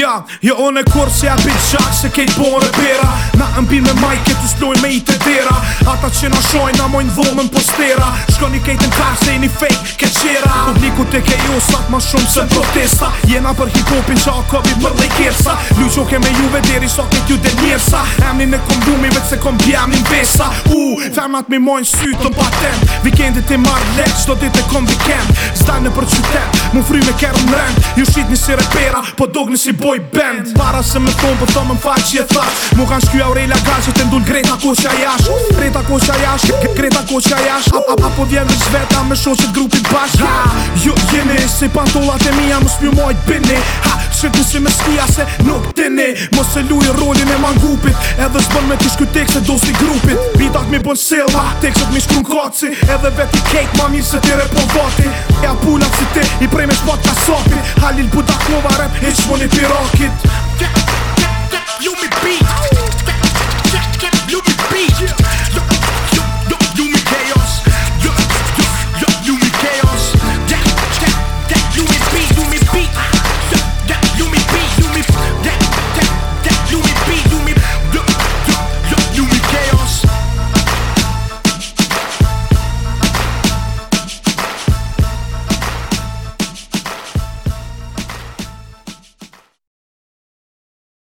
Ja, jo ja, on e kur se a bit shak se kejt bo në pera Na mbi me majke të sdojnë me i të dera Ata që na shojnë na mojnë dhomën po stera Shko një kejt në karë se i një fejk ke qera Publiku të kej osat ma shumë se protesta Jena për hitopin qa ka bi mërë dhe i kersa Lu që ke me juve deri sot e dhe njërsa Emni në kondumi vetë se kom bjamin besa U, uh, femnat mi mojnë sytën pa sistem Vikendit i marrë let, qdo dit e kom vikend Zdanë në për qytet, mu fry me kërë në rend Ju shqit një si repera, po dog një si boy band Para se me thonë, po thonë më faqë që je thash Mu kanë shky aurelja gazë, të ndull greta ko që a jash Greta ko që a jash, greta ko që a jash Apo vjen me zveta, me shoqet grupit bash Ha, ju jeni, si pantolat e mija, mu s'pju mojt bini Ha, shqit një si me skia, se nuk tini Mos se luj rolin e mangupit, edhe s'bën me të shkytek se do si grupit Mi bunë sila, tek se t'mi shkru n'kaci Edhe vet i kejt, ma mi se t'ire po vati E a bulat si te, i prej me shpot ka sapi Halil buda, kovarem, i shmon i pirakit